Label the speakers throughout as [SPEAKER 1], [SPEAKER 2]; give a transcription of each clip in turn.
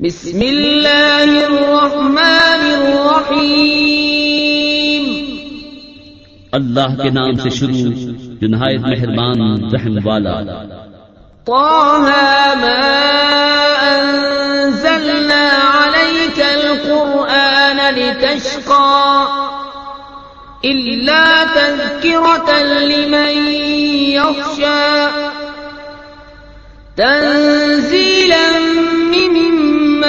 [SPEAKER 1] بسم اللہ الرحمن الرحیم
[SPEAKER 2] اللہ کے نام سے شروع جو نہایت مہربان رحم والا
[SPEAKER 1] طه ما أنزلنا عليك القرآن لتشقى إلا تذكرة لمن يخشى. تنزيلا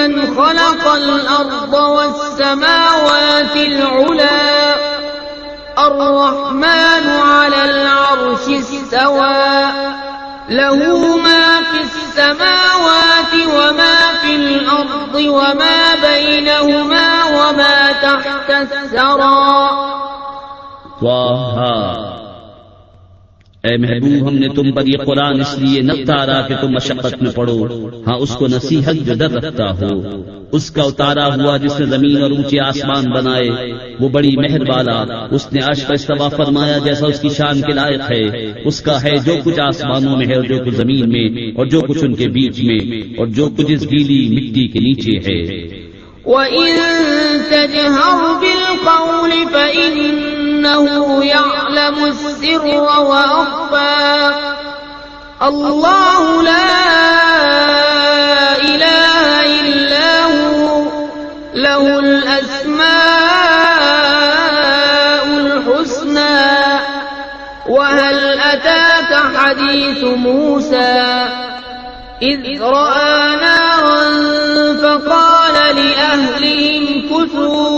[SPEAKER 1] ممن خلق الأرض والسماوات العلا. الرحمن على العرش استوى. له ما في السماوات وما في الأرض وما بينهما وما تحت الثرى.
[SPEAKER 2] اے محبوب، ہم نے تم پر یہ قرآن اس لیے نہ اتارا کہ تم مشقت میں پڑھو ہاں اس کو نصیحت جو ڈر رکھتا ہو۔ اس کا اتارا ہوا جس نے زمین اور اونچے آسمان بنائے، وہ بڑی مہر والا۔ اس نے عرش کا استوا فرمایا جیسا اس کی شان کے لائق ہے۔ اس کا ہے جو کچھ آسمانوں میں ہے اور جو کچھ زمین میں، اور جو کچھ ان کے بیچ میں، اور جو کچھ اس گیلی مٹی کے نیچے ہے۔
[SPEAKER 1] وَإِن تَجْهَرْ بِالْقَوْلِ فَإِنَّهُ يَعْلَمُ السِّرَّ وَأَخْفَى. اللَّهُ لَا إِلَهَ إِلَّا هُوَ. لَهُ الْأَسْمَاءُ الْحُسْنَى. وَهَلْ أَتَاكَ حَدِيثُ مُوسَى؟ إِذْ رَأَى نَارًا فَقَالَ لِأَهْلِهِمْ كُثُوا.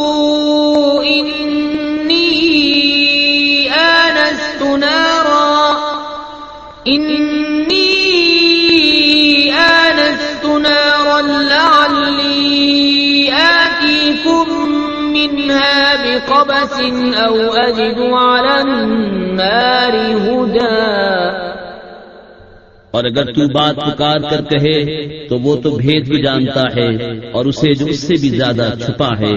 [SPEAKER 1] إِنِّي آنَسْتُ نَارًا لَعَلِّي آتِيكُم مِّنْهَا بِقَبَسٍ
[SPEAKER 2] اور اگر تو بات پکار کر کہے تو وہ تو بھید بھی جانتا ہے اور اسے جو اس سے بھی زیادہ چھپا ہے۔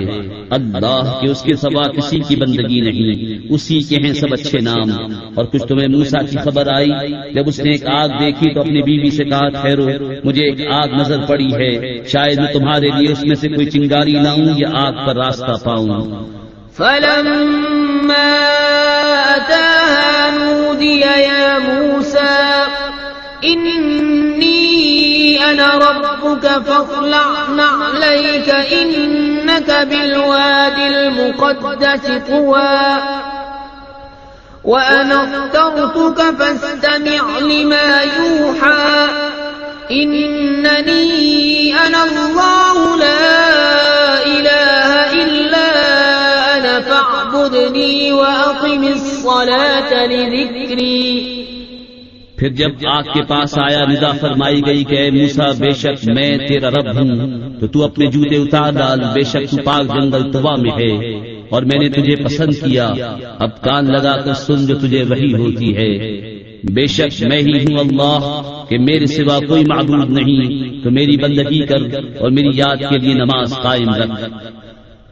[SPEAKER 2] اللہ کہ اس کے سوا کسی کی بندگی نہیں۔ اسی کے ہیں سب اچھے نام۔ اور کچھ تمہیں موسا کی خبر آئی۔ جب اس نے ایک آگ دیکھی تو اپنی بیوی سے کہا، ٹھہرو، مجھے ایک آگ نظر پڑی ہے۔ شاید میں تمہارے لیے اس میں سے کوئی چنگاری لاؤں یا آگ پر راستہ پاؤں۔
[SPEAKER 1] فلما إني أنا ربك فاخلع نعليك إنك بالواد المقدس طوى وأنا اخترتك فاستمع لما يوحى إنني أنا الله لا إله إلا أنا فاعبدني وأقم الصلاة لذكري
[SPEAKER 2] پھر جب آگ کے پاس آیا، ندا فرمائی گئی کہ اے موسا بے شک میں تیرا رب ہوں، تو تو اپنے جوتے اتار ڈال، بے شک تو پاک جنگل توا میں ہے، اور میں نے تجھے پسند کیا، اب کان لگا کر سن جو تجھے وہی ہوتی ہے۔ بے شک میں ہی ہوں اللہ، کہ میرے سوا کوئی معبود نہیں، تو میری بندگی کر اور میری یاد کے لیے نماز قائم رکھ۔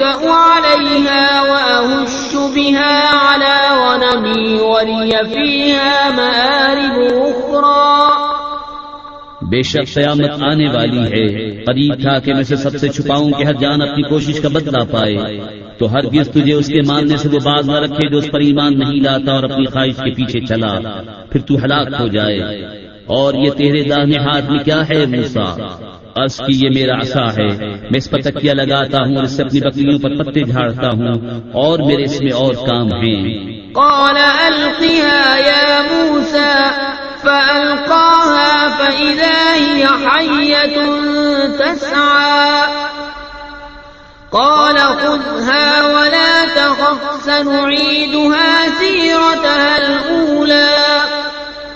[SPEAKER 1] أتوكأ عليها وأهش بها على غنمي ولي فيها مآرب أخرى
[SPEAKER 2] بے شک قیامت آنے والی ہے۔ قریب تھا کہ میں سے سب سے چھپاؤں کہ ہر جان اپنی کوشش کا بدلہ پائے۔ تو ہر تجھے اس کے ماننے سے وہ باز نہ رکھے جو اس پر ایمان نہیں لاتا اور اپنی خواہش کے پیچھے چلا۔ پھر تو ہلاک ہو جائے۔ اور یہ تیرے داہنے ہاتھ میں کیا ہے موسا عرض کی یہ میرا عصا ہے۔ میں اس پر تکیا لگاتا ہوں اور اس سے اپنی بکریوں پر پتے جھاڑتا ہوں اور میرے اس میں اور کام ہیں۔
[SPEAKER 1] قال ألقها يا موسى فألقاها فإذا هي حية تسعى۔ قال خذها ولا تخف، سنعيدها سيرتها الأولى۔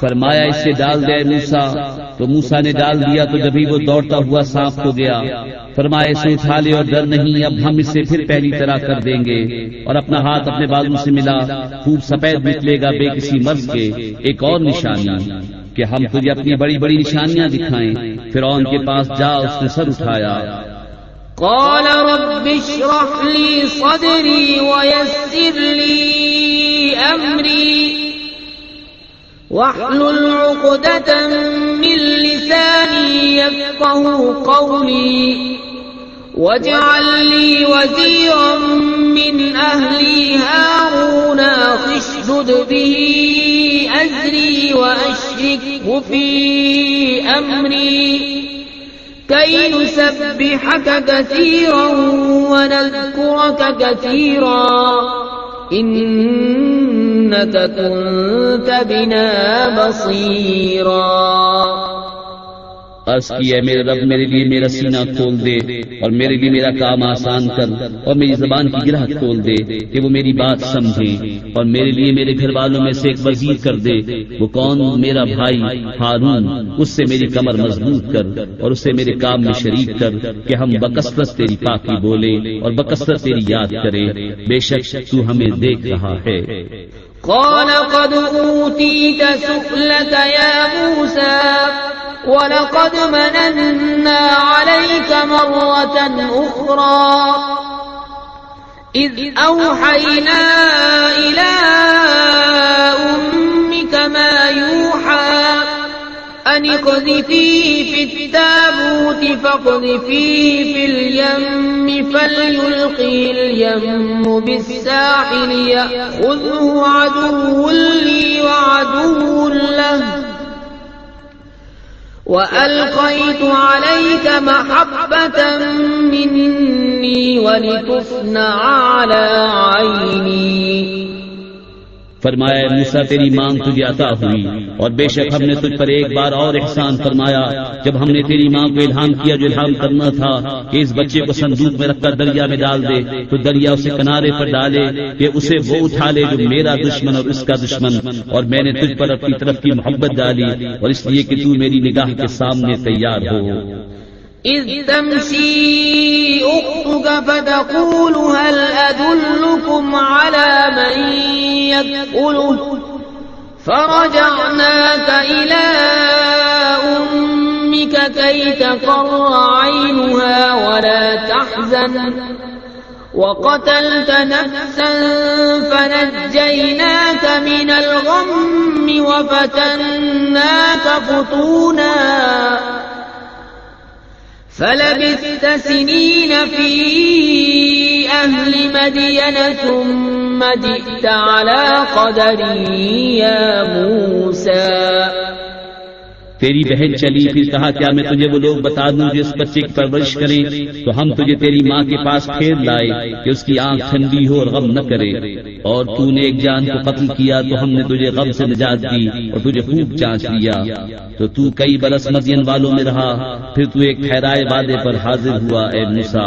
[SPEAKER 2] فرمایا، اس سے ڈال دے موسا تو موسا نے ڈال دیا، تو جبھی وہ دوڑتا ہوا سانپ ہو گیا۔ فرمایا اسے اٹھا لے اور ڈر نہیں، اب ہم اسے پھر پہلی طرح کر دیں گے۔ اور اپنا ہاتھ اپنے بازو سے ملا۔ خوب سفید نکلے گا بے کسی مرض کے۔ ایک اور نشانی، کہ ہم تجھے اپنی بڑی بڑی نشانیاں دکھائیں۔ پھر کے پاس جا، اس نے سر اٹھایا۔
[SPEAKER 1] قال رب اشرح لي صدري ويسر لي أمري۔ واحلل عقدة من لساني يفقه قولي واجعل لي وزيرا من أهلي هارون خشدد به أزري وأشركه في أمري كي نسبحك كثيرا ونذكرك كثيرا إنك كنت بنا بصيرا.
[SPEAKER 2] عرض کی ہے، میرے رب، میرے لیے میرا سینہ کھول دے اور میرے لیے میرا کام آسان کر اور میری زبان کی گرہ کھول دے کہ وہ میری بات سمجھے اور میرے لیے میرے گھر والوں میں سے ایک وزیر کر دے، وہ کون؟ میرا بھائی ہارون، اس سے میری کمر مضبوط کر اور اسے میرے کام میں شریک کر کہ ہم بکثرت تیری پاکی بولے اور بکثرت تیری یاد کرے، بے شک تو ہمیں دیکھ رہا ہے۔
[SPEAKER 1] قال قد أوتيت سؤلك يا موسى ولقد مننا عليك مرة أخرى. إذ أوحينا إلى أمك ما يوحى أن اقذفيه في التابوت فاقذفيه في اليم، فليلقي اليم بالساحل يأخذه عدو لي وعدو له. وألقيت عليك محبة مني ولتصنع على عيني.
[SPEAKER 2] فرمایا موسا تیری مانگ تجھے عطا ہوئی۔ اور بے شک ہم نے تجھ پر ایک بار اور احسان فرمایا، جب ہم نے تیری ماں کو الہام کیا جو الہام کرنا تھا کہ اس بچے کو صندوق میں رکھ کر دریا میں ڈال دے، تو دریا اسے کنارے پر ڈالے کہ اسے وہ اٹھا لے جو میرا دشمن اور اس کا دشمن۔ اور میں نے تجھ پر اپنی طرف کی محبت ڈالی اور اس لیے کہ تو میری نگاہ کے سامنے تیار ہو۔
[SPEAKER 1] إذ تمشي أختك فتقول هل أدلكم على من يدخله فرجعناك إلى أمك كي تقر عينها ولا تحزن. وقتلت نفسا فنجيناك من الغم وفتناك فتونا. فلبثت سنين في أهل مدين ثم جئت على قدري يا موسى
[SPEAKER 2] تیری بہن چلی پھر کہا کیا میں تجھے وہ لوگ بتا دوں جو اس بچے کی پرورش کریں؟ تو ہم تجھے تیری ماں کے پاس پھیر لائے کہ اس کی آنکھ ٹھنڈی ہو اور غم نہ کرے اور تو نے ایک جان کو قتل کیا تو ہم نے تجھے غم سے نجات دی اور تجھے خوب چانچ لیا۔ تو تو کئی برس مدین والوں میں رہا پھر تو ایک ٹھہرائے وعدے پر حاضر ہوا اے موسا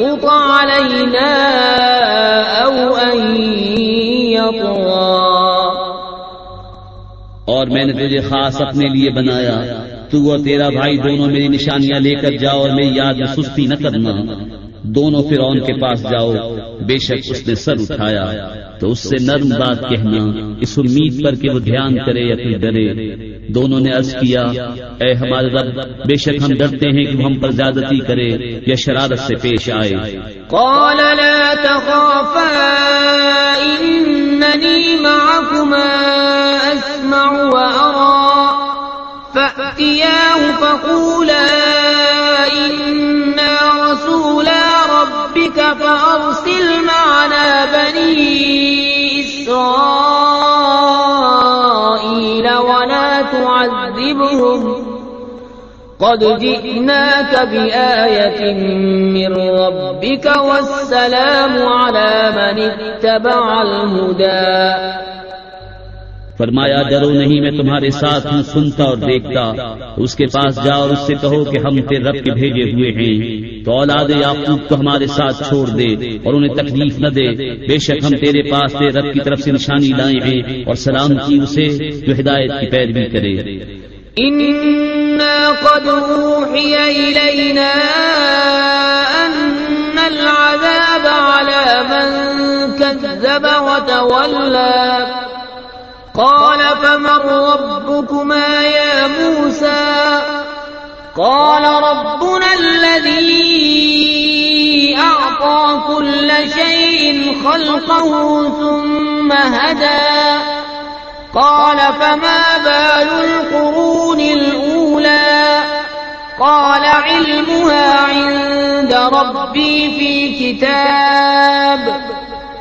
[SPEAKER 1] يفرط علينا أو أن يطغى.
[SPEAKER 2] اور میں نے تجھے خاص اپنے لیے بنایا، تو اور تیرا بھائی دونوں میری نشانیاں لے کر جاؤ اور میری یاد میں سستی نہ کرنا۔ دونوں فرعون کے پاس جاؤ، بے شک اس نے سر اٹھایا۔ تو اس سے نرم بات کہنا، اس امید پر کہ وہ دھیان کرے یا پھر ڈرے۔ دونوں نے عرض کیا، اے ہمارے رب، بے شک ہم ڈرتے ہیں کہ ہم پر زیادتی کرے یا شرارت سے پیش آئے۔
[SPEAKER 1] قال لا تخافا، إنني معكما أسمع وأرى۔ فأتياه فقولا، إنا رسولا ربك، فأرسل معنا بني إسرائيل۔ ولا تعذبهم قد جئناك بآية من ربك والسلام على من اتبع الهدى.
[SPEAKER 2] فرمایا ڈرو نہیں میں تمہارے ساتھ ہوں سنتا اور دیکھتا۔ اس کے پاس جا اور اس سے کہو کہ ہم تیرے رب کے بھیجے ہوئے ہیں۔ تو اولاد یعقوب کو ہمارے ساتھ چھوڑ دے اور انہیں تکلیف نہ دے۔ بے شک ہم تیرے پاس تیرے رب کی طرف سے نشانی لائے ہیں اور سلام کی اسے جو ہدایت کی پیروی کرے۔
[SPEAKER 1] إنا قد أوحي إلينا أن العذاب على من كذب وتولى قال فمن ربكما يا موسى؟ قال ربنا الذي أعطى كل شيء خلقه ثم هدى. قال فما بال القرون الأولى؟ قال علمها عند ربي في كتاب.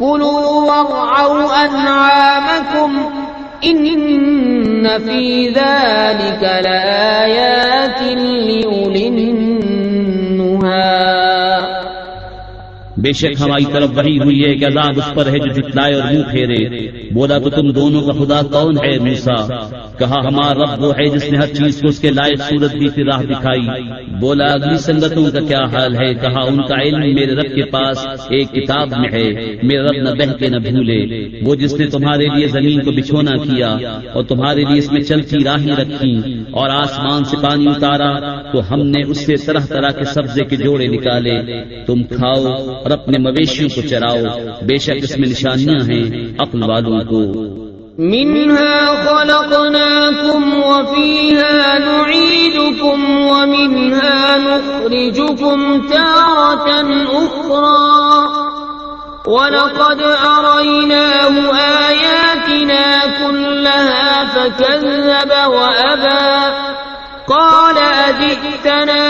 [SPEAKER 1] كلوا وارعوا أنعامكم إن في ذلك لآيات لأولي
[SPEAKER 2] بے شک ہماری طرف وہی ہوئی ہے کہ عذاب اس پر ہے جو جتلائے اور منہ پھیرے۔ بولا تو تم دونوں کا خدا کون ہے موسا کہا، ہمارا رب وہ ہے جس نے ہر چیز کو اس کے لائق صورت دی پھر راہ دکھائی۔ بولا، اگلی سنگتوں کا کیا حال ہے؟ کہا، ان کا علم میرے رب کے پاس ایک کتاب میں ہے۔ میرا رب نہ بہ کے نہ بھولے۔ وہ جس نے تمہارے لیے زمین کو بچھونا کیا اور تمہارے لیے اس میں چلتی راہیں رکھی اور آسمان سے پانی اتارا، تو ہم نے اس سے طرح طرح کے سبزے کے جوڑے نکالے۔ تم کھاؤ اور اور اپنے مویشیوں کو چراؤ۔ بے شک اس میں نشانیاں ہیں عقل والوں کو۔
[SPEAKER 1] منها خلقناكم وفيها نعيدكم ومنها نخرجكم تارة أخرى۔ ولقد أريناه آياتنا كلها فكذب وأبى۔ قال أجئتنا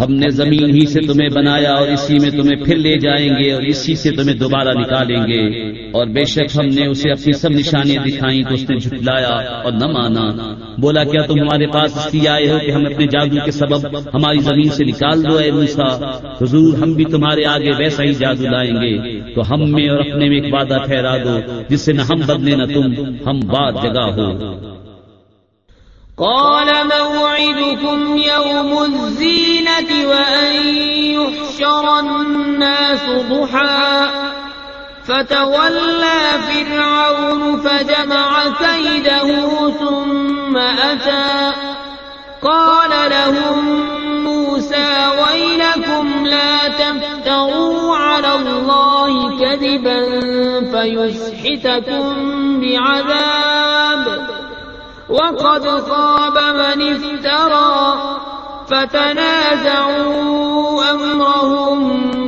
[SPEAKER 2] ہم نے زمین ہی سے تمہیں بنایا اور اسی میں تمہیں پھر لے جائیں گے اور اسی سے تمہیں دوبارہ نکالیں گے۔ اور بے شک ہم نے اسے اپنی سب نشانیاں دکھائیں تو اس نے جھٹلایا اور نہ مانا۔ بولا، کیا تم ہمارے پاس اس لیے آئے ہو کہ ہم اپنے جادو کے سبب ہماری زمین سے نکال دو اے موسا حضور، ہم بھی تمہارے آگے ویسا ہی جادو لائیں گے۔ تو ہم میں اور اپنے میں ایک وعدہ ٹھہرا دو، جس سے نہ ہم بدلے نہ تم، ہم بات جگہ ہو۔
[SPEAKER 1] قال موعدكم يوم الزينة وأن يحشر الناس ضحى فتولى فرعون فجمع كيده ثم أتى قال لهم موسى ويلكم لا تفتروا على الله كذبا فيسحتكم بعذاب وقد خاب من افترى فتنازعوا أمرهم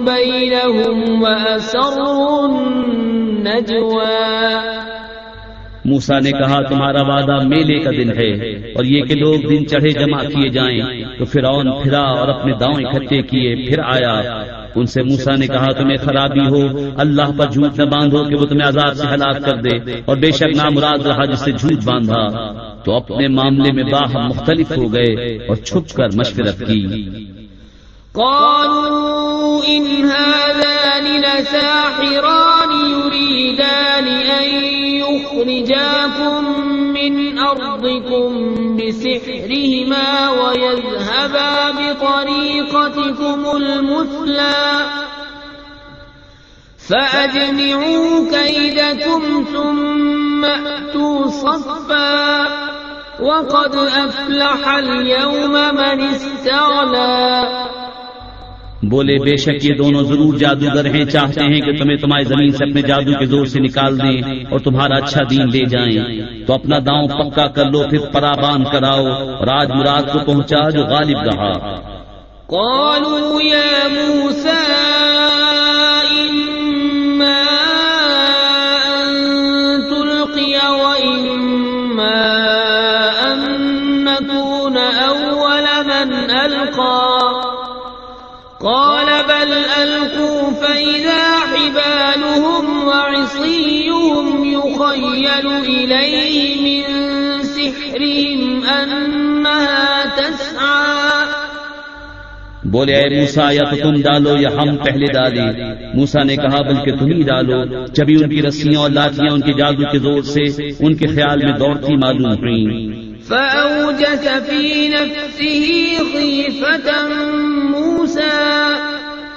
[SPEAKER 1] بينهم وأسروا النجوى.
[SPEAKER 2] موسا نے کہا، تمہارا وعدہ میلے کا دن ہے اور یہ کہ لوگ دن چڑھے جمع کیے جائیں تو فرعون پھرا اور اپنے داؤں اکٹھے کیے پھر آیا ان سے موسا نے کہا، تمہیں خرابی ہو، اللہ پر جھوٹ نہ باندھو کہ وہ تمہیں عذاب سے ہلاک کر دے اور بے شک نامراد رہا جس سے جھوٹ باندھا۔ تو اپنے معاملے میں باہم مختلف ہو گئے اور چھپ کر مشورت کی۔
[SPEAKER 1] قالوا إن هذان لساحران يريدان أن يخرجاكم من أرضكم بسحرهما ويذهبا بطريقتكم المثلى فأجمعوا كيدكم ثم أتوا صفا وقد أفلح اليوم من استعلى
[SPEAKER 2] بولے، بے شک یہ دونوں ضرور جادوگر ہیں، چاہتے ہیں کہ تمہیں تمہاری زمین سے اپنے جادو کے زور سے نکال دیں اور تمہارا اچھا دین لے جائیں۔ تو اپنا داؤں پکا کر لو، پھر پرابان کراؤ اور آج مراد کو پہنچا جو غالب رہا۔
[SPEAKER 1] قالوا يا موسى يخيل إليه من سحرهم أنها تسعى
[SPEAKER 2] بولے اے موسا یا تو تم ڈالو یا ہم پہلے ڈالیں۔ موسا نے کہا بلکہ تم ہی ڈالو۔ جبھی ان کی رسیاں اور لاٹیاں ان کے جادو کے زور سے ان کے خیال میں دوڑتی معلوم ہوئیں۔
[SPEAKER 1] فأوجس في نفسه خيفة موسى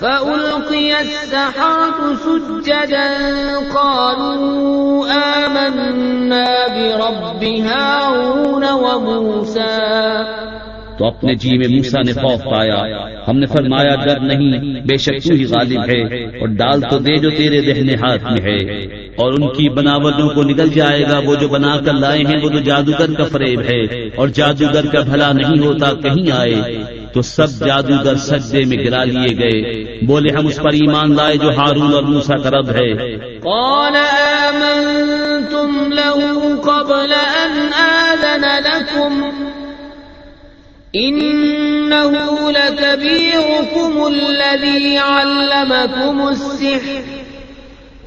[SPEAKER 1] فألقي السحرة سجدا قالوا آمنا برب هارون وموسى.
[SPEAKER 2] تو اپنے جی میں موسا نے خوف پایا. ہم نے فرمایا، ڈر نہیں، بے شک تو ہی غالب ہے اور ڈال تو دے جو تیرے دہنے ہاتھ میں ہے۔ اور ان کی بناوٹوں کو نکل جائے گا، وہ جو بنا کر لائے ہیں، وہ تو جادوگر کا فریب ہے۔ اور جادوگر کا بھلا نہیں ہوتا، کہیں آئے۔ تو سب جادوگر سجدے میں گرا لیے گئے۔ بولے، ہم اس پر ایمان لائے جو ہارون اور موسا کا رب ہے۔
[SPEAKER 1] قال، آمنتم له قبل أن آذن لكم إنه لكبيركم الذي علمكم السحر۔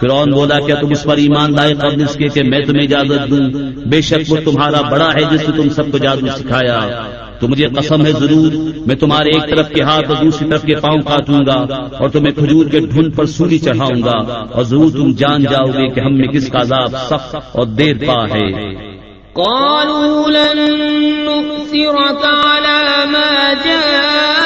[SPEAKER 2] فرعون بولا کیا تم اس پر ایمان لائے قبل اس کے کہ میں تمہیں اجازت دوں۔ بے شک وہ تمہارا بڑا ہے جس نے تم سب کو جادو سکھایا۔ تو مجھے قسم ہے ضرور، میں تمہارے ایک طرف کے ہاتھ اور دوسری طرف کے پاؤں کاٹوں گا اور تمہیں کھجور کے ڈھونڈ پر سولی چڑھاؤں گا اور ضرور تم جان جاؤ گے کہ ہم میں کس کا عذاب سخت اور دیر پا ہے۔
[SPEAKER 1] قالوا لن نؤثرك على ما جاءنا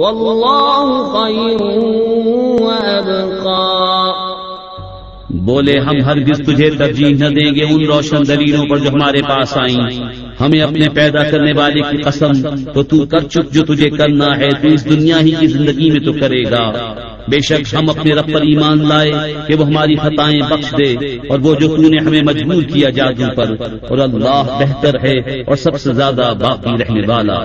[SPEAKER 1] والله خير وأبقى
[SPEAKER 2] بولے، ہم ہرگز تجھے ترجیح نہ دیں گے ان روشن دلیلوں پر جو ہمارے پاس آئیں۔ ہمیں اپنے پیدا کرنے والے کی قسم تو تو کر چک جو تجھے کرنا ہے، تو اس دنیا ہی کی زندگی میں تو کرے گا۔ بے شک ہم اپنے رب پر ایمان لائے کہ وہ ہماری خطائیں بخش دے اور وہ جو تو نے ہمیں مجبور کیا جادو پر۔ اور اللہ بہتر ہے اور سب سے زیادہ باقی رہنے والا۔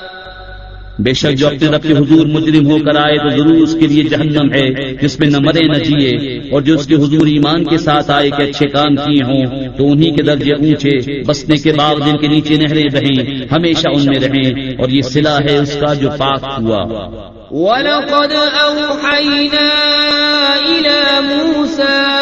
[SPEAKER 2] بے شک جو اپنے رب کے حضور مجرم ہو کر آئے تو ضرور اس کے لیے جہنم ہے، جس میں نہ مرے نہ جیے۔ اور جو اس کے حضور ایمان کے ساتھ آئے کہ اچھے کام کیے ہوں، تو انہی کے درجے اونچے، بسنے کے بعد جن کے نیچے نہریں بہیں، ہمیشہ ان میں رہیں۔ اور یہ صلح ہے اس کا جو پاک ہوا۔
[SPEAKER 1] وَلَقَدْ أَوْحَيْنَا إِلَى مُوسَى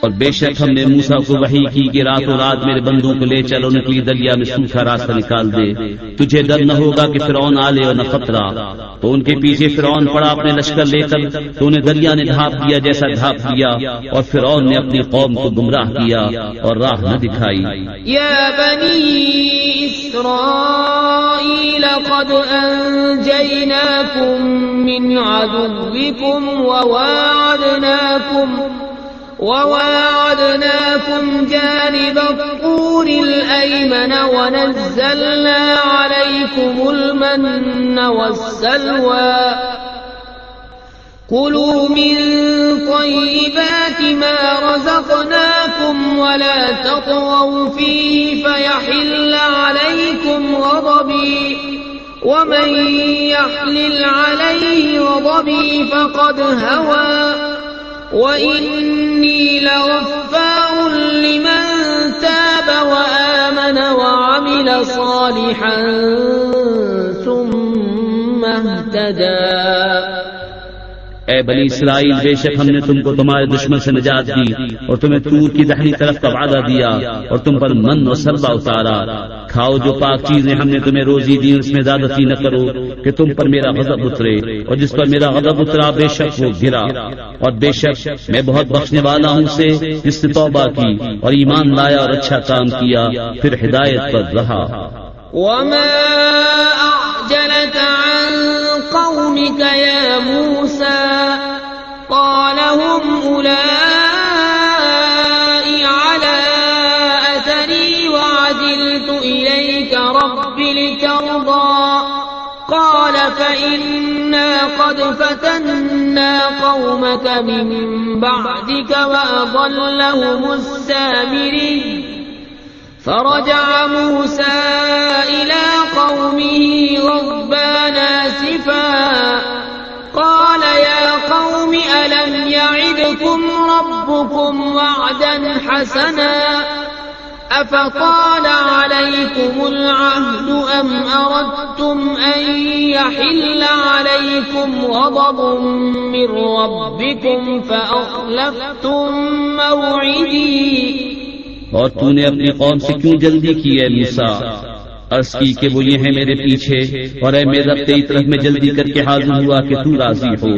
[SPEAKER 2] اور بے شک ہم نے موسا کو وہی کی کہ راتوں رات میرے بندوں کو لے چلو نکلی دریا میں سوکھا راستہ نکال دے۔ تجھے ڈر نہ ہوگا کہ فرعون آ لے اور نہ خطرہ۔ تو ان کے پیچھے فرعون پڑا اپنے لشکر لے کر، تو انہیں دریا نے ڈھانپ دیا جیسا ڈھانپ دیا اور فرعون نے اپنی قوم کو گمراہ کیا اور راہ نہ دکھائی۔
[SPEAKER 1] یا بنی اسرائیل، قد انجیناکم من عدوکم وواعدناکم وواعدناكم جانب الطور الأيمن ونزلنا عليكم المن والسلوى. كلوا من طيبات ما رزقناكم ولا تطغوا فيه فيحل عليكم غضبي. ومن يحلل عليه غضبي فقد هوى. وَإِنِّي لَغَفَّارٌ لِمَن تَابَ وَآمَنَ وَعَمِلَ صَالِحًا ثُمَّ اهْتَدَى
[SPEAKER 2] اے بنی اسرائیل، بے شک ہم نے تم کو تمہارے دشمن سے نجات دی اور تمہیں تور کی دہنی طرف کا وعدہ دیا اور تم پر من و سلبا اتارا۔ کھاؤ جو پاک چیزیں ہم نے تمہیں روزی دی، اس میں زیادتی نہ کرو کہ تم پر میرا غضب اترے اور جس پر میرا غضب اترا، بے شک وہ گرا۔ اور بے شک میں بہت بخشنے والا ہوں سے جس نے توبہ کی اور ایمان لایا اور اچھا کام کیا، پھر ہدایت پر رہا۔
[SPEAKER 1] وما عن قومك يا موسى قال هم أولئي على أثري وعجلت إليك رب لترضى قال فإنا قد فتنا قومك من بعدك وأضلهم السامرين فرجع موسى إلى قومه غضبان آسفا قال يا قوم ألم يعدكم ربكم وعدا حسنا أفطال عليكم العهد أم أردتم أن يحل عليكم غضب من ربكم فأخلفتم موعدي
[SPEAKER 2] اور تو نے اپنی قوم سے کیوں جلدی کی ہے موسا عرض کی کہ وہ یہ ہے میرے پیچھے اور اے میرے رب تیری طرف میں جلدی کر کے حاضر ہوا کہ تو راضی ہو۔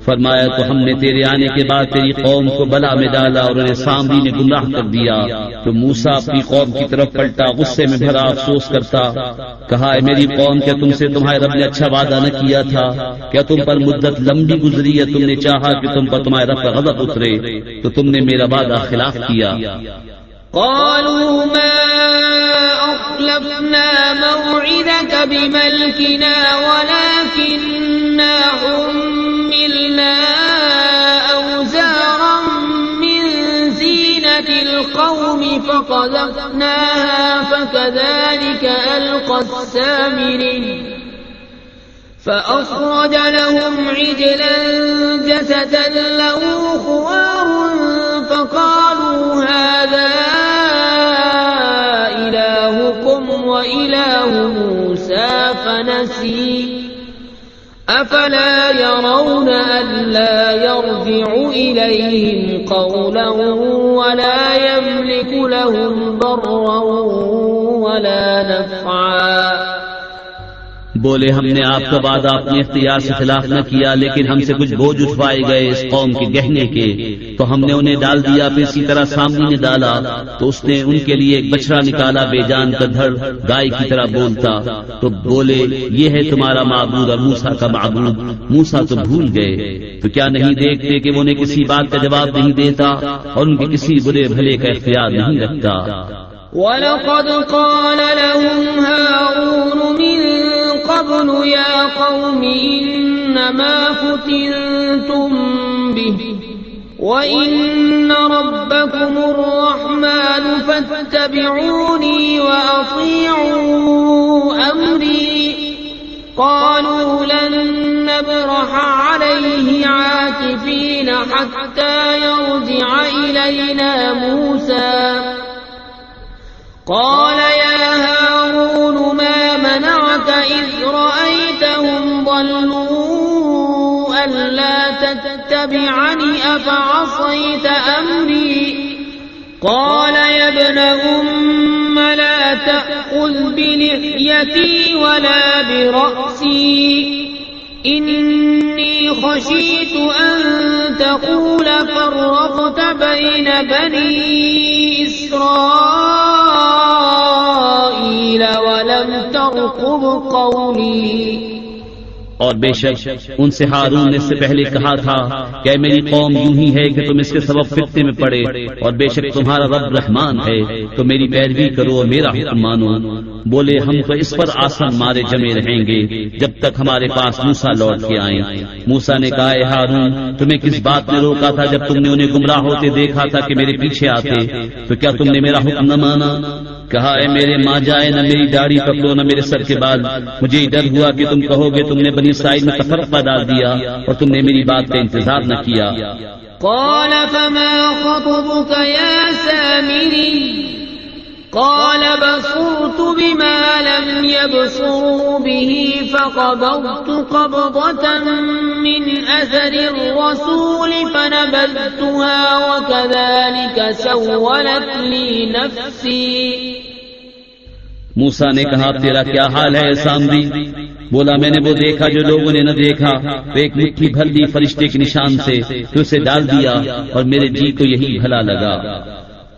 [SPEAKER 2] فرمایا تو ہم نے تیرے آنے کے بعد تیری قوم کو بلا میں ڈالا اور انہیں سامری نے گمراہ کر دیا۔ تو موسا اپنی قوم کی طرف پلٹا، غصے میں بھرا افسوس کرتا۔ کہا ہے میری قوم، کیا تم سے تمہارے رب نے اچھا وعدہ نہ کیا تھا؟ کیا تم پر مدت لمبی گزری ہے تم نے چاہا کہ تم پر تمہارے رب کا غضب اترے؟ تو تم نے میرا وعدہ خلاف کیا۔
[SPEAKER 1] قالوا ما أخلفنا موعدك بملكنا ولكننا حملنا أوزارا من زينة القوم فقذفناها فكذلك ألقى السامرين فأخرج لهم عجلا جسدا له خوار فقالوا هذا موسى فنسي. أفلا يرون ألا يرجع إليهم قولا ولا يملك لهم ضرا ولا نفعا.
[SPEAKER 2] بولے، ہم نے آپ کا وعدہ اپنے اختیار سے خلاف نہ کیا، لیکن ہم سے کچھ بوجھ اٹھوائے گئے اس قوم کے گہنے کے۔ تو ہم نے انہیں ڈال دیا پھر اسی طرح سامنے نے ڈالا۔ تو اس نے ان کے لیے ایک بچڑا نکالا، بے جان کا دھڑ گائے کی طرح بولتا۔ تو بولے، یہ ہے تمہارا معبود اور موسا کا معبود۔ موسا تو بھول گئے۔ تو کیا نہیں دیکھتے کہ وہ انہیں کسی بات کا جواب نہیں دیتا اور ان کے کسی برے بھلے کا اختیار نہیں رکھتا؟
[SPEAKER 1] وَلَقَدْ قَالَ لَهُمْ هَارُونُ مِنْ قبل يا قوم إنما فتنتم به وإن ربكم الرحمن فاتبعوني وأطيعوا أمري قالوا لن نبرح عليه عاكفين حتى يرجع إلينا موسى قال يا هارون ما منعك رأيتهم ألا تتبعني أفعصيت أمري؟ قال يا ابن أم لا تأخذ بنحيتي ولا برأسي. إني خشيت أن تقول فرقت بين بني إسرائيل ولم ترقب قولي.
[SPEAKER 2] اور بے شک ان سے ہارون نے سے پہلے کہا تھا کہ میری قوم یوں ہی ہے کہ تم اس کے سبب فتنے میں پڑے اور بے شک تمہارا رب رحمان ہے تو میری پیروی کرو اور میرا حکم مانو۔ بولے، ہم تو اس پر آسن مارے جمے رہیں گے جب تک ہمارے پاس موسا لوٹ کے آئے موسا نے کہا، اے ہارون، تمہیں کس بات نے روکا تھا جب تم نے انہیں گمراہ ہوتے دیکھا تھا کہ میرے پیچھے آتے؟ تو کیا تم نے میرا حکم نہ مانا؟ کہا، اے میرے ماں جائے، نہ میری داڑھی پکڑو، نہ میرے سر کے بعد مجھے ڈر ہوا کہ تم کہو گے تم نے بنی سائز میں تفرقہ ڈال دیا اور تم نے میری بات کا انتظار نہ کیا۔
[SPEAKER 1] قال، فما خطبك يا سامري؟ قال بصرت بما لم يبصروا به فقبضت قبضة من أثر الرسول فنبذتها وكذلك سولت لي نفسي.
[SPEAKER 2] موسا نے کہا، تیرا کیا حال ہے سامری؟ بولا، میں نے وہ دیکھا جو لوگوں نے نہ دیکھا تو ایک مٹھی بھر لی فرشتے کے نشان سے تو اسے ڈال دیا اور میرے جی کو یہی بھلا لگا۔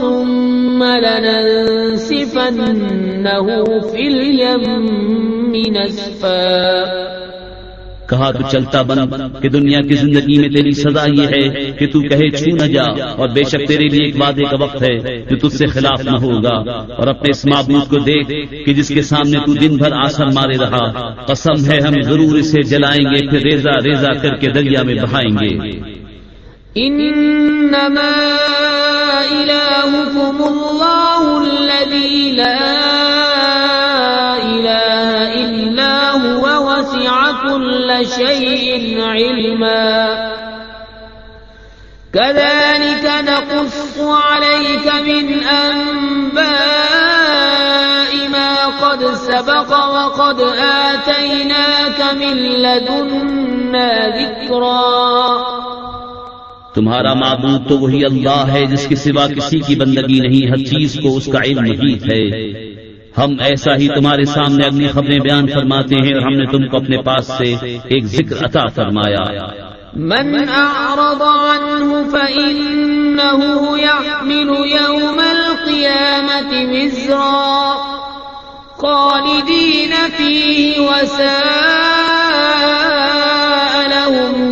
[SPEAKER 1] ثم لننسفنه في اليم نسفا۔
[SPEAKER 2] کہا تو چلتا بن کہ دنیا کی زندگی میں تیری سزا یہ ہے کہ تو کہے چھو نہ جا، اور بے شک تیرے لیے ایک وعدے کا وقت ہے جو تجھ سے خلاف نہ ہوگا۔ اور اپنے اس معبود کو دیکھ کہ جس کے سامنے تو دن بھر آسن مارے رہا۔ قسم ہے ہم ضرور اسے جلائیں گے، پھر ریزا ریزا کر کے دریا میں بہائیں گے۔
[SPEAKER 1] انما الهكم الله الذي لا اله الا هو وسع كل شيء علما. كذلك نقص عليك من انباء ما قد سبق وقد آتيناك من لدنا ذكرا.
[SPEAKER 2] تمہارا معبود تو وہی اللہ ہے جس کے سوا کسی کی بندگی نہیں، ہر چیز کو اس کا علم محیط ہے۔ ہم ایسا ہی تمہارے سامنے اپنی خبریں بیان فرماتے ہیں اور ہم نے تم کو اپنے پاس سے ایک ذکر عطا فرمایا۔
[SPEAKER 1] من أعرض عنه فإنه يحمل يوم القيامة وزرا خالدين فيه وساء لهم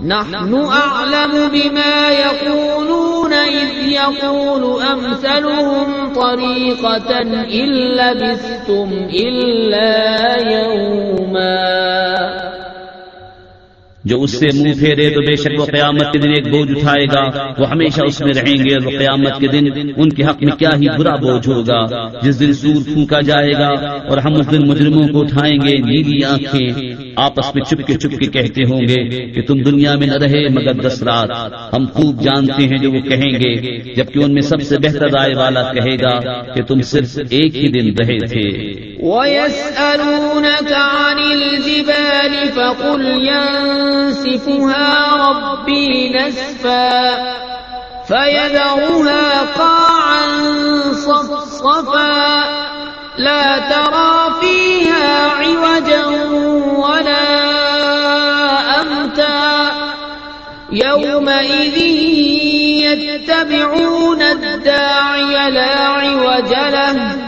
[SPEAKER 1] نحن أعلم بما يقولون إذ يقول أمثلهم طريقة إن لبثتم إلا يوما
[SPEAKER 2] جو اس سے منہ پھیرے تو بے شک وہ قیامت کے دن ایک بوجھ اٹھائے گا۔ وہ ہمیشہ اس میں رہیں گے اور وہ قیامت کے دن ان کے حق میں کیا ہی برا بوجھ ہوگا۔ جس دن سور پھونکا جائے گا اور ہم اس دن مجرموں کو اٹھائیں گے، نیلی آنکھیں آپس میں چپ کے چپ کے کہتے ہوں گے کہ تم دنیا میں نہ رہے مگر دس رات۔ ہم خوب جانتے ہیں جو وہ کہیں گے، جبکہ ان میں سب سے بہتر رائے والا کہے گا کہ تم صرف ایک ہی دن رہے تھے۔
[SPEAKER 1] ويسألونك عن الجبال فقل ينسفها ربي نسفا فيذرها قاعا صفصفا لا ترى فيها عوجا ولا أمتا يومئذ يتبعون الداعي لا عوج له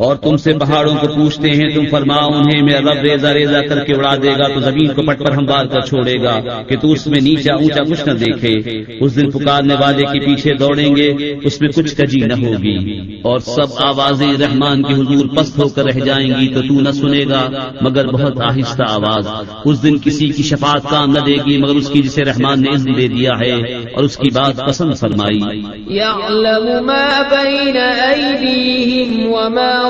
[SPEAKER 2] اور تم سے پہاڑوں کو پوچھتے ہیں، تم فرماؤ، انہیں میرا رب ریزا ریزا کر کے اڑا دے گا، تو زمین کو پٹ پر ہموار کر چھوڑے گا کہ تو اس میں نیچا اونچا کچھ نہ دیکھے۔ اس دن پکارنے والے کے پیچھے دوڑیں گے، اس میں کچھ کجی نہ ہوگی۔ اور سب آوازیں رحمان کی حضور پست ہو کر رہ جائیں گی، تو تو نہ سنے گا، مگر بہت آہستہ آواز۔ اس دن کسی کی شفاعت کام نہ دے گی، مگر اس کی جسے رحمان نے عزم دے دیا ہے، اور اس کی بات پسند فرمائی۔
[SPEAKER 1] ما وما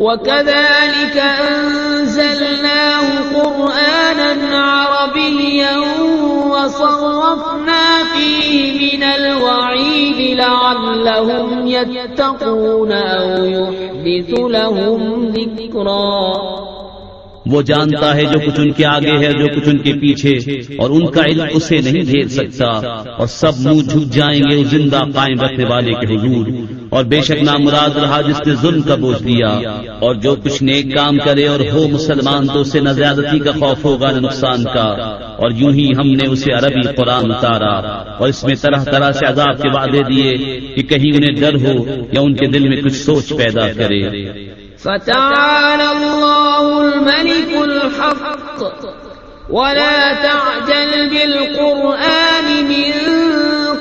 [SPEAKER 1] وكذلك أنزلناه قرآنا عربيا وصرفنا فيه من الوعيد لعلهم يتقون أو يحدث لهم ذكرا
[SPEAKER 2] وہ جانتا ہے جو کچھ ان کے آگے ہے جو کچھ ان کے پیچھے، اور ان کا علم اسے نہیں گھیر سکتا، اور سب منہ جھک جائیں گے زندہ قائم رکھنے والے کے حضور۔ اور بے شک نام مراد رہا جس نے ظلم کا بوجھ دیا۔ اور جو کچھ نیک کام کرے اور ہو مسلمان تو اسے نہ زیادتی کا خوف ہوگا نہ نقصان کا۔ اور یوں ہی ہم نے اسے عربی قرآن اتارا اور اس میں طرح طرح سے عذاب کے وعدے دیے کہ کہیں انہیں ڈر ہو یا ان کے دل میں کچھ سوچ پیدا کرے۔
[SPEAKER 1] فتعالى الله الملك الحق ولا تعجل بالقرآن من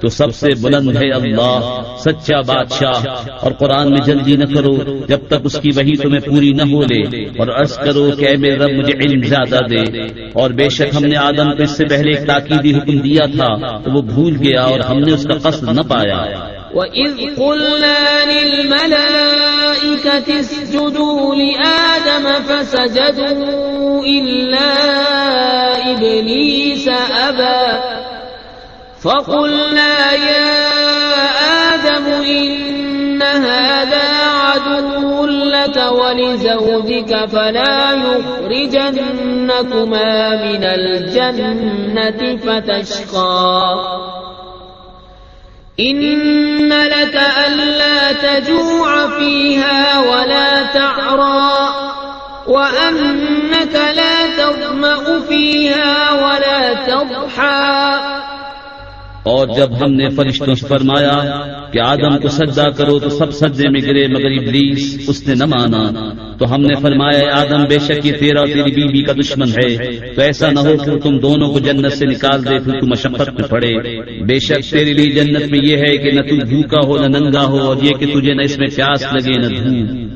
[SPEAKER 2] تو سب سے بلند ہے اللہ، سچا بادشاہ، اور قرآن میں جلدی نہ کرو، جب تک اس کی وہی تمہیں پوری نہ ہو لے، اور عرض کرو کہ اے میرے رب، مجھے علم زیادہ دے۔ اور بے شک ہم نے آدم کو اس سے پہلے ایک تاکیدی حکم دیا تھا، تو وہ بھول گیا اور ہم نے اس کا قصد نہ پایا۔
[SPEAKER 1] وَإِذْ قُلْنَا لِلْمَلَائِكَةِ اسْجُدُوا لِآدَمَ فَسَجَدُوا إِلَّا إِبْلِيسَ أَبَى فَقُلْنَا يَا آدَمُ إِنَّ هَذَا عَدُوٌّ لَكَ وَلِزَوْجِكَ فَلَا يُخْرِجَنَّكُمَا مِنَ الْجَنَّةِ فَتَشْقَى إن لك ألا تجوع فيها ولا تعرى وأنك لا تضمى تظمأ فيها ولا تضحى
[SPEAKER 2] اور جب ہم نے فرشتوں سے فرمایا کہ آدم کو سجدہ کرو تو سب سجدے میں گرے مگر ابلیس اس نے نہ مانا۔ تو ہم نے فرمایا آدم، بے شک یہ تیرا اور تیری بیوی کا دشمن ہے۔ تو ایسا نہ ہو کہ تم دونوں کو جنت سے نکال دے، پھر تم مشقت میں پڑے۔ بے شک تیرے لیے جنت میں یہ ہے کہ نہ تم بھوکا ہو، نہ ننگا ہو، اور یہ کہ تجھے نہ اس میں پیاس لگے، نہ دھوپ۔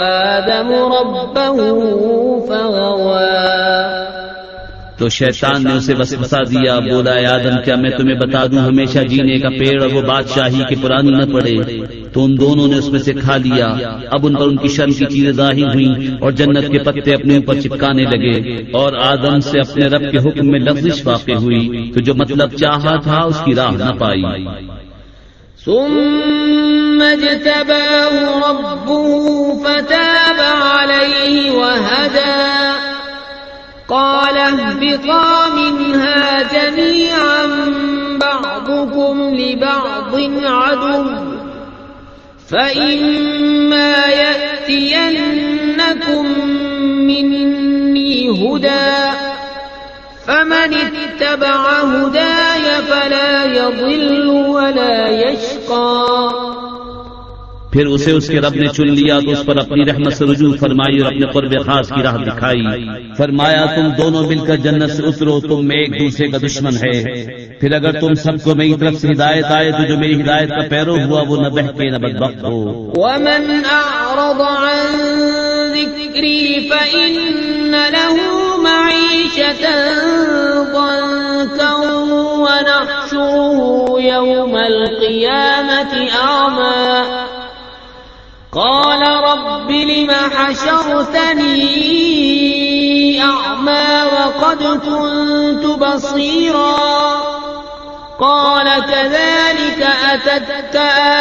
[SPEAKER 1] آدم ربه فغوى.
[SPEAKER 2] تو شیطان نے اسے وسوسہ دیا، بولا، اے آدم، کیا میں تمہیں بتا دوں، ہمیشہ جینے کا پیڑ اور وہ بادشاہی کے پرانی نہ پڑے۔ تو ان دونوں نے اس میں سے کھا لیا۔ اب ان پر ان کی شرم کی چیزیں ظاہر ہوئیں اور جنت کے پتے اپنے اوپر چپکانے لگے۔ اور آدم سے اپنے رب کے حکم میں لفظش واقع ہوئی، تو جو مطلب چاہا تھا، اس کی راہ نہ پائی۔
[SPEAKER 1] ثم اجتباه ربه فتاب عليه وهدى. قال اهبطا منها جميعا بعضكم لبعض عدو. فإما يأتينكم مني هدى. فمن اتبع هداي فلا يضل ولا يشقى.
[SPEAKER 2] پھر اسے اس کے رب نے چن لیا تو اس پر اپنی رحمت سے رجوع فرمائی اور اپنے قرب خاص کی راہ دکھائی۔ فرمایا تم دونوں مل کر جنت سے اترو تم میں ایک دوسرے کا دشمن ہے۔ پھر اگر تم سب کو میری طرف سے ہدایت آئے تو جو میری ہدایت کا پیرو ہوا وہ نہ بہکے نہ بدبخت ہو۔
[SPEAKER 1] ومن أعرض عن ذكري فإن له معيشة ضنكا ونحشره يوم القيامة أعمى. قال رب لم حشرتني أعمى وقد كنت بصيرا. قال كذلك أتتك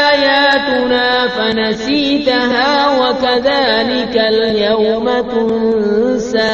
[SPEAKER 1] آياتنا فنسيتها وكذلك اليوم تنسى.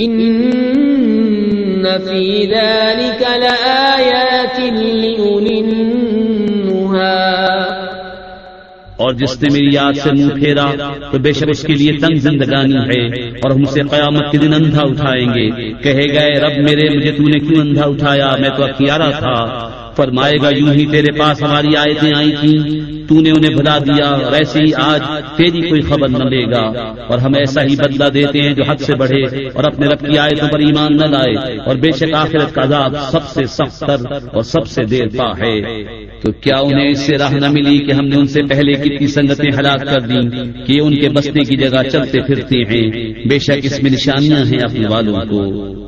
[SPEAKER 1] ان فی ذلك لآیات
[SPEAKER 2] اور جس نے میری یاد سے منہ پھیرا تو بے شک اس کے لیے تنگ زندگانی ہے اور ہم اسے قیامت کے دن اندھا اٹھائیں گے۔ کہے گئے، رب میرے، مجھے تو نے کیوں اندھا اٹھایا؟ میں تو اختیارہ تھا۔ فرمائے گا، یوں ہی تیرے پاس ہماری آیتیں آئی تھیں تو نے انہیں بھلا دیا اور ایسے ہی آج تیری کوئی خبر نہ لے گا۔ اور ہم ایسا ہی بدلہ دیتے ہیں جو حد سے بڑھے اور اپنے رب کی آیتوں پر ایمان نہ لائے اور بے شک آخرت کا عذاب سب سے سخت تر اور سب سے دیر پا ہے۔ تو کیا انہیں اس سے راہ نہ ملی کہ ہم نے ان سے پہلے کتنی سنگتیں ہلاک کر دی کہ ان کے بسنے کی جگہ چلتے پھرتے ہیں؟ بے شک اس میں نشانیاں ہیں اپنے والوں کو۔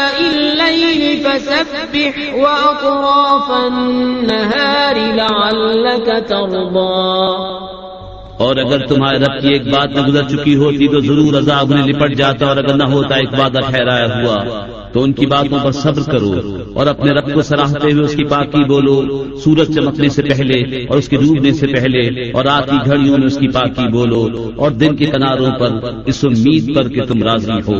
[SPEAKER 1] الليل فسبح وأطراف النهار لعلك ترضى.
[SPEAKER 2] اور اگر تمہارے رب کی ایک بات نہ گزر چکی ہوتی تو ضرور عذاب انہیں لپٹ جاتا اور اگر نہ ہوتا ایک وعدہ ٹھہرایا ہوا تو ان کی باتوں پر صبر کرو اور اپنے رب کو سراہتے ہوئے اس کی پاکی بولو، سورج چمکنے سے پہلے اور اس کے ڈوبنے سے پہلے اور رات کی گھڑیوں میں اس کی پاکی بولو اور دن کے کناروں پر اس امید پر کہ تم راضی ہو۔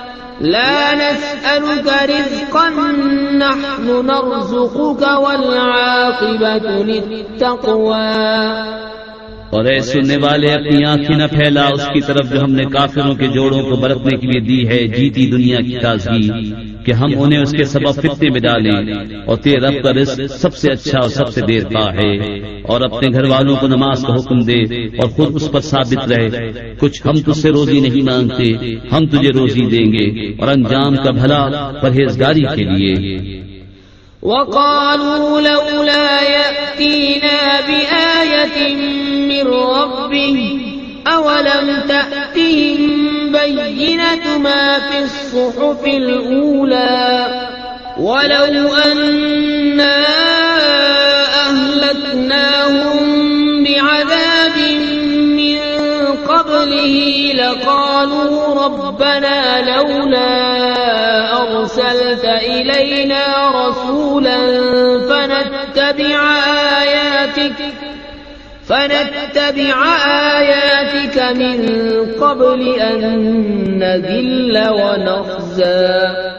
[SPEAKER 1] لا نسألك رزقا نحن نرزقك والعاقبة للتقوى.
[SPEAKER 2] اور اے سننے والے، اپنی آنکھیں نہ پھیلا، اس کی طرف جو ہم نے کافروں کے جوڑوں کو برتنے کے لیے دی ہے، جیتی دنیا کی تازگی۔ کہ ہم انہیں اس کے سبب فتنے میں ڈالیں اور تیر رب کا رزق سب سے اچھا اور سب سے دیر پا ہے اور اپنے گھر والوں کو نماز کا حکم دے اور خود اس پر ثابت رہے۔ کچھ ہم تجھ سے روزی نہیں مانگتے، ہم تجھے روزی دیں گے اور انجام کا بھلا پرہیزگاری کے لیے۔
[SPEAKER 1] وقالوا لولا يأتينا بآية من ربه، أولم تأتهم بينة ما في الصحف الأولى. ولو أنا أهلكناهم بعذاب من قبله لقالوا ربنا لولا أرسلت إلينا رسولا فنتبع آياتك فنتبع آياتك من قبل أن نذل ونخزى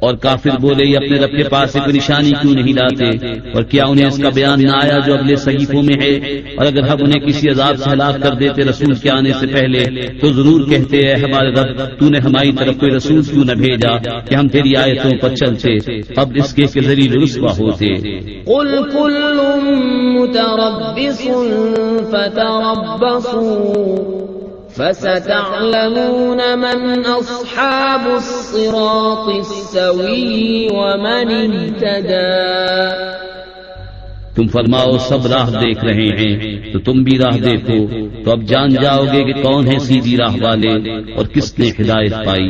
[SPEAKER 2] اور کافر بولے، یہ اپنے رب کے پاس کوئی نشانی کیوں نہیں لاتے؟ اور کیا انہیں اس کا بیان نہ آیا جو اگلے صحیفوں میں ہے؟ اور اگر ہم انہیں کسی عذاب سے ہلاک کر دیتے رسول کے آنے سے پہلے، تو ضرور کہتے ہیں ہمارے رب، تو نے ہماری طرف کوئی رسول کیوں نہ بھیجا کہ ہم تیری آیتوں پر چلتے، اب اس کے ذریعے رسوا ہوتے۔
[SPEAKER 1] قل كل متربص فتربصوا فستعلمون من أصحاب الصراط السوي ومن اهتدى
[SPEAKER 2] تم فرماؤ، سب راہ دیکھ رہے ہیں، تو تم بھی راہ دیکھو، تو اب جان جاؤ گے کہ کون ہے سیدھی راہ والے اور کس نے ہدایت پائی۔